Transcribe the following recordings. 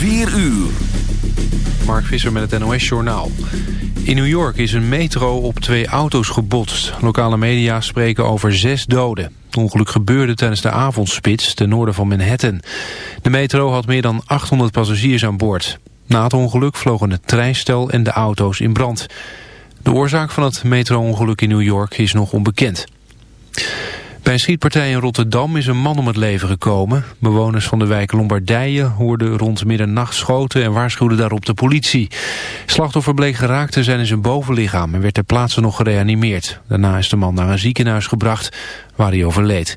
4 uur. Mark Visser met het NOS Journaal. In New York is een metro op twee auto's gebotst. Lokale media spreken over zes doden. Het ongeluk gebeurde tijdens de avondspits ten noorden van Manhattan. De metro had meer dan 800 passagiers aan boord. Na het ongeluk vlogen het treinstel en de auto's in brand. De oorzaak van het metro-ongeluk in New York is nog onbekend. Bij een schietpartij in Rotterdam is een man om het leven gekomen. Bewoners van de wijk Lombardije hoorden rond middernacht schoten en waarschuwden daarop de politie. Slachtoffer bleek geraakt te zijn in zijn bovenlichaam en werd ter plaatse nog gereanimeerd. Daarna is de man naar een ziekenhuis gebracht waar hij overleed.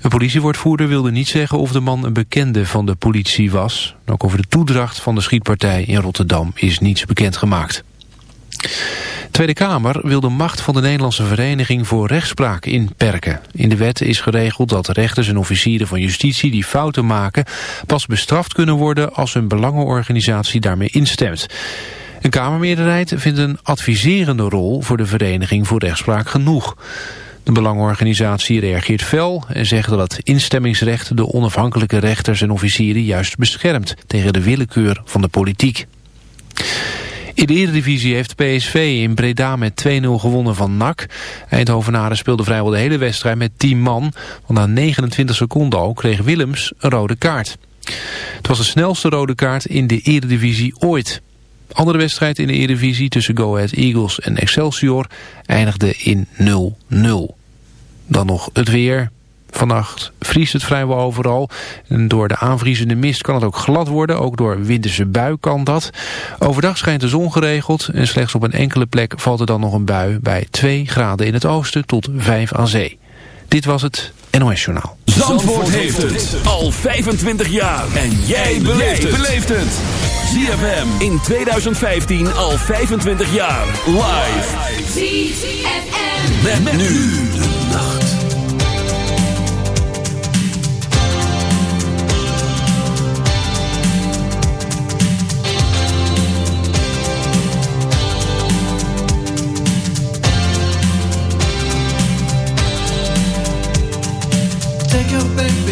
Een politiewoordvoerder wilde niet zeggen of de man een bekende van de politie was. Ook over de toedracht van de schietpartij in Rotterdam is niets bekendgemaakt. Tweede Kamer wil de macht van de Nederlandse Vereniging voor Rechtspraak inperken. In de wet is geregeld dat rechters en officieren van justitie die fouten maken... pas bestraft kunnen worden als hun belangenorganisatie daarmee instemt. Een Kamermeerderheid vindt een adviserende rol voor de Vereniging voor Rechtspraak genoeg. De belangenorganisatie reageert fel en zegt dat het instemmingsrecht de onafhankelijke rechters en officieren juist beschermt tegen de willekeur van de politiek. In de Eredivisie heeft PSV in Breda met 2-0 gewonnen van NAC. Eindhovenaren speelde vrijwel de hele wedstrijd met 10 man. Want na 29 seconden al kreeg Willems een rode kaart. Het was de snelste rode kaart in de Eredivisie ooit. Andere wedstrijd in de Eredivisie tussen Go Ahead Eagles en Excelsior eindigde in 0-0. Dan nog het weer. Vannacht vriest het vrijwel overal. En door de aanvriezende mist kan het ook glad worden. Ook door winterse bui kan dat. Overdag schijnt de zon geregeld. En slechts op een enkele plek valt er dan nog een bui. Bij 2 graden in het oosten tot 5 aan zee. Dit was het NOS Journaal. Zandvoort, heeft het al 25 jaar. En jij beleeft het. ZFM in 2015 al 25 jaar. Live. ZFM. Met, nu de nacht.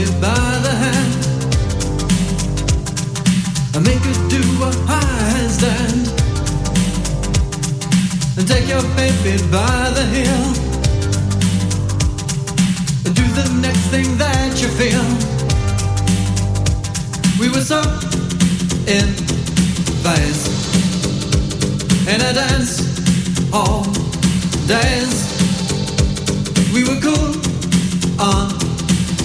Baby by the hand and make her do a handstand and take your baby by the heel and do the next thing that you feel. We were so in phase in a dance all days. We were cool on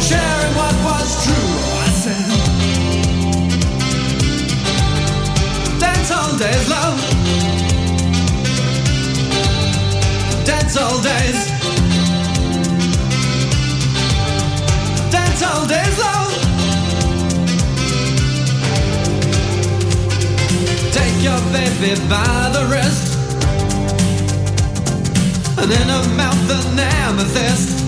sharing what was true. I said, dance hall days, love. Dance hall days. Dance hall days, love. Take your baby by the wrist. And in her mouth an amethyst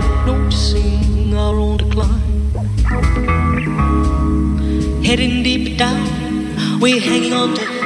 we're hanging on to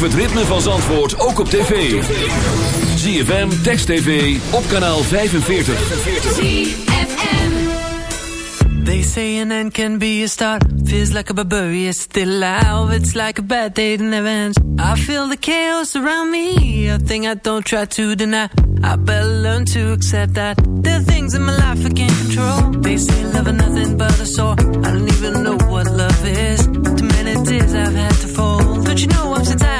Beleef het ritme van Zandvoort ook op tv. ZFM, Text TV, op kanaal 45. ZFM. They say an end can be a start. Feels like a barbarian still alive. It's like a bad day that never. I feel the chaos around me. A thing I don't try to deny. I better learn to accept that. There are things in my life I can't control. They say love is nothing but a sore. I don't even know what love is. Too many tears I've had to fold. Don't you know I'm so tired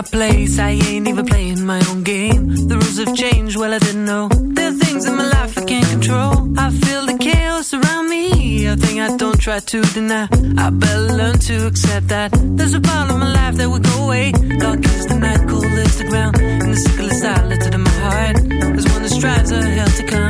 My place. I ain't even playing my own game. The rules have changed, well, I didn't know. There are things in my life I can't control. I feel the chaos around me. A thing I don't try to deny. I better learn to accept that. There's a part of my life that will go away. Dark is the night, cold is the ground. And the sickle is silent in my heart. There's one that strives a hell to come.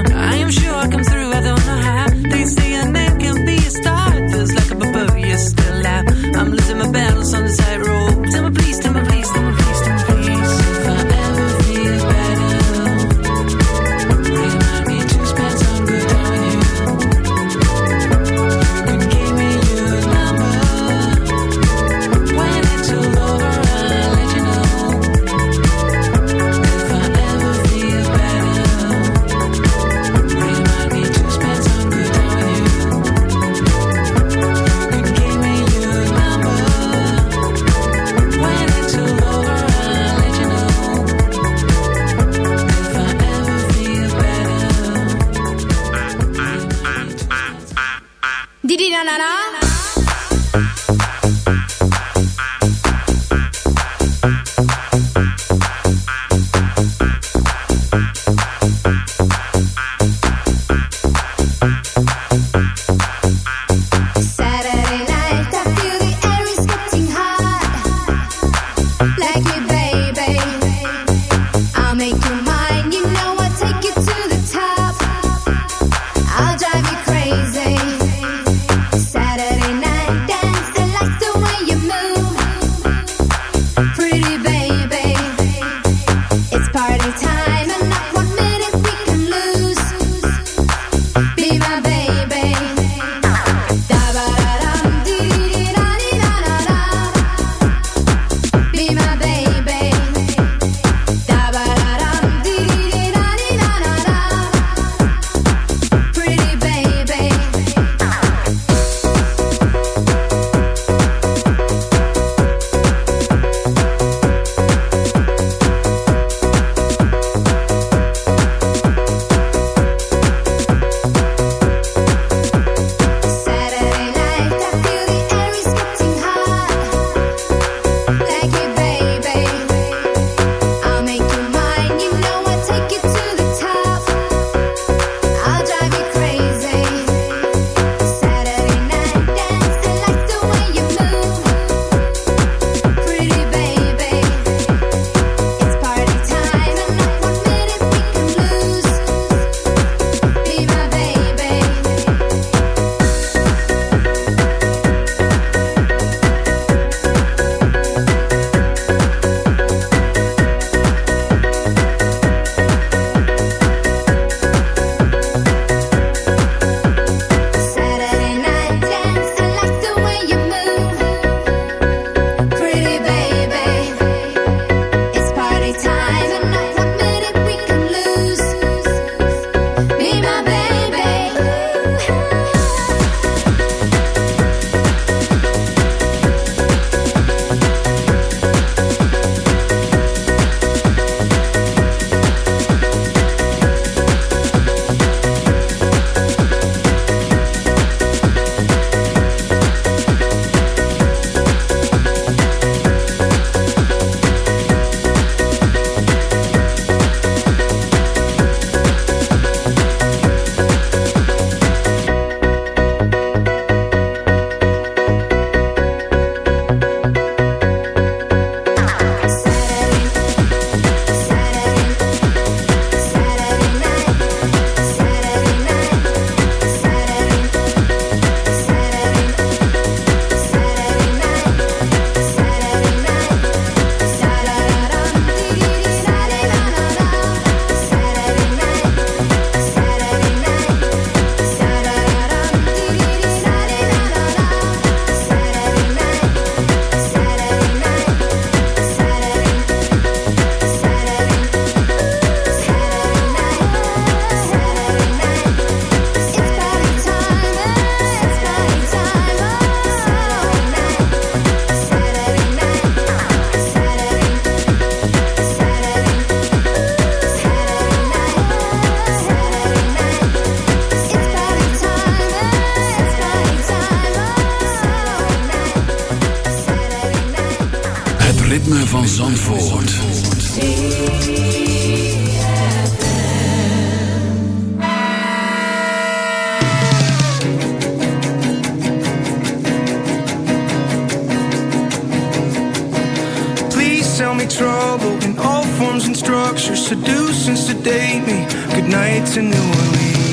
trouble in all forms and structures. Seduce and sedate me. Good night to New Orleans.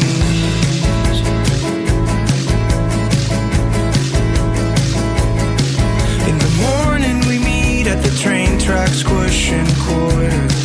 In the morning we meet at the train tracks, squishing quarters.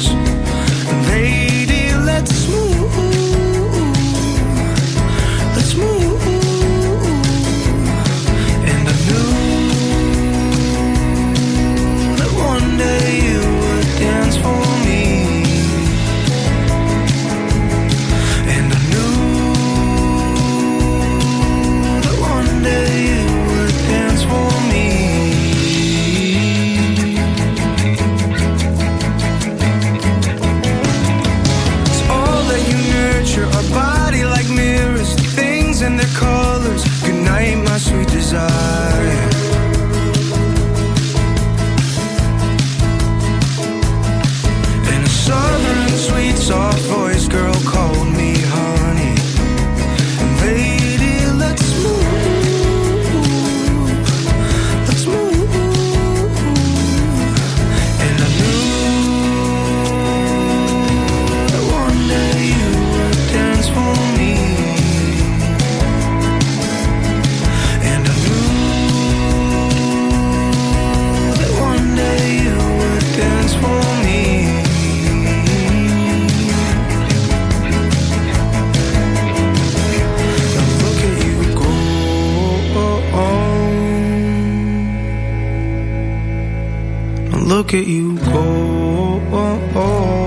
look at you go.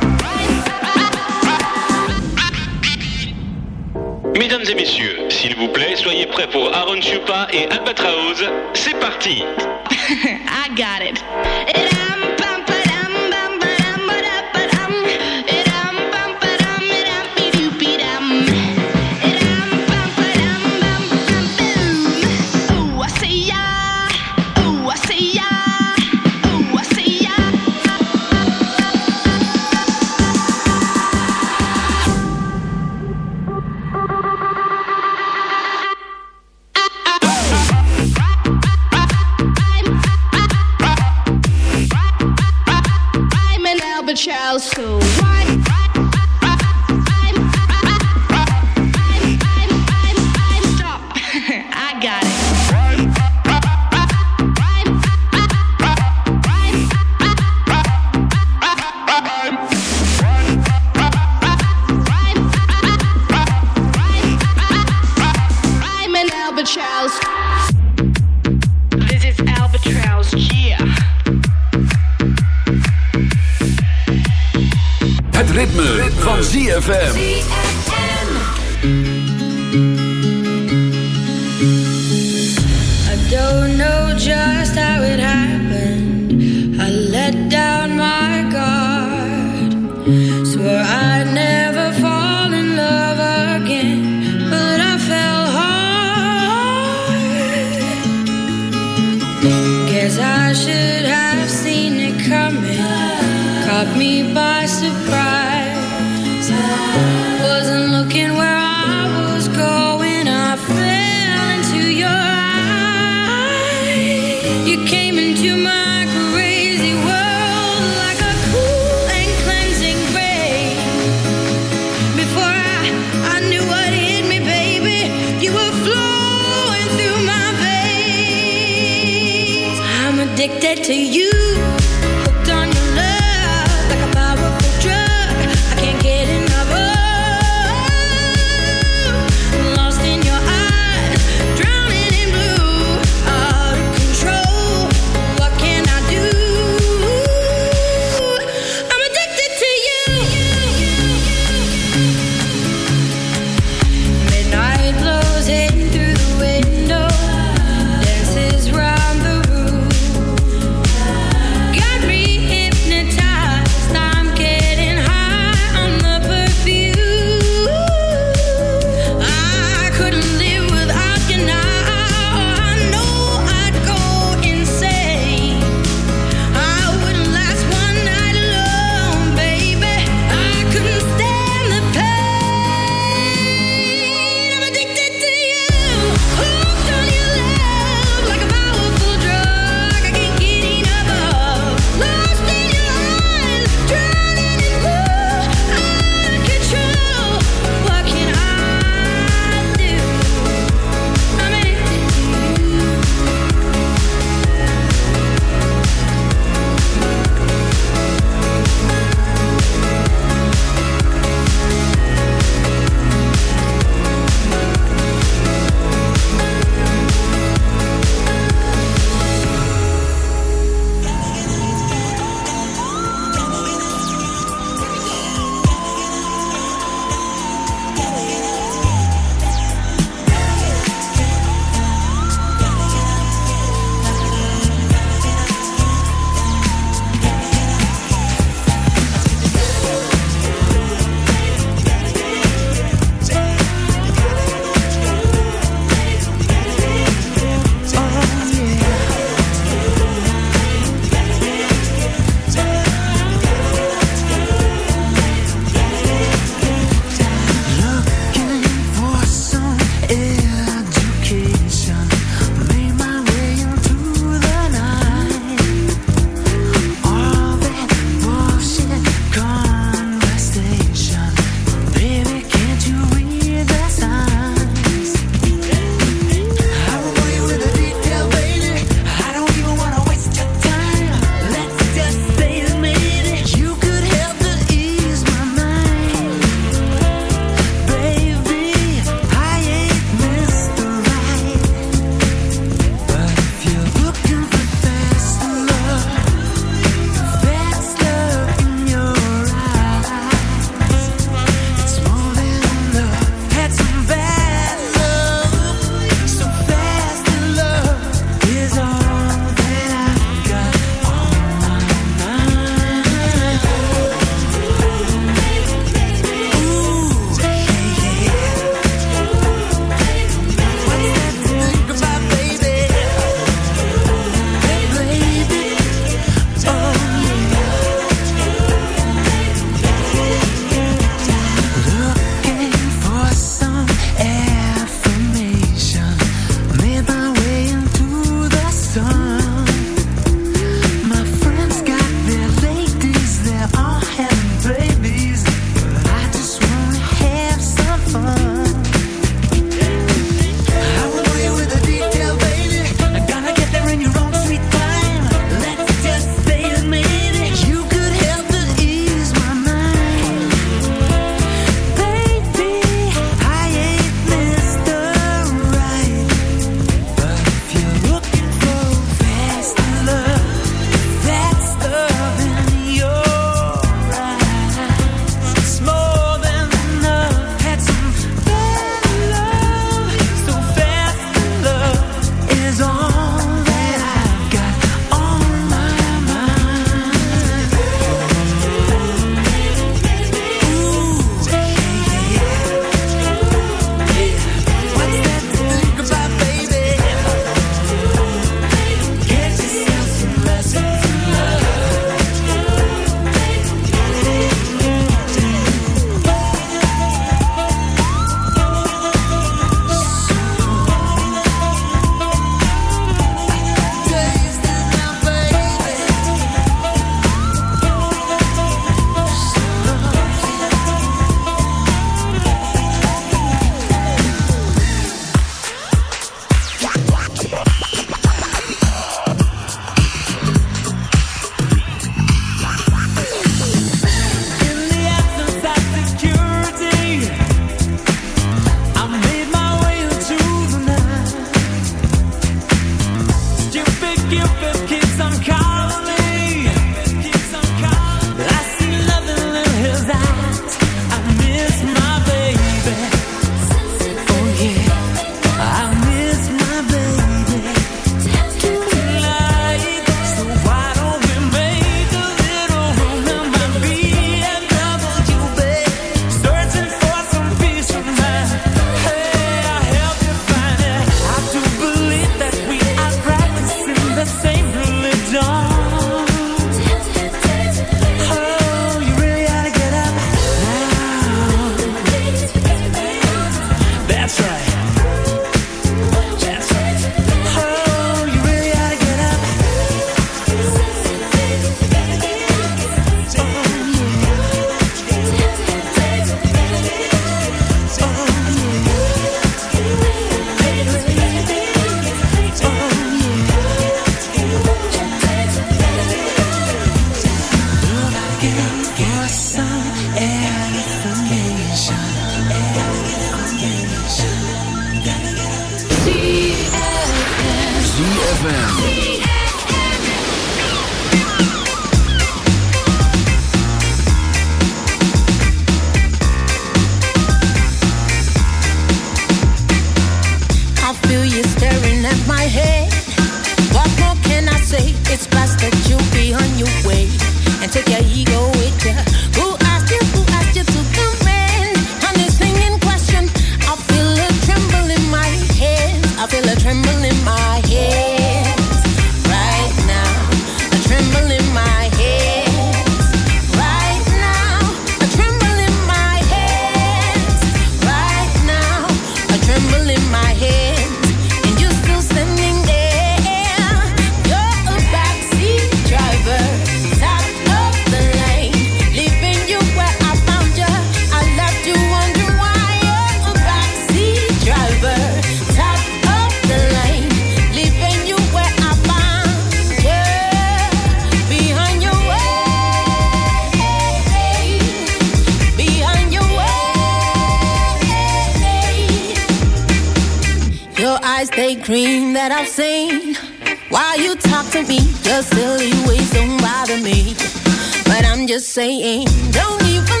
just saying, don't even.